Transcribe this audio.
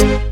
Música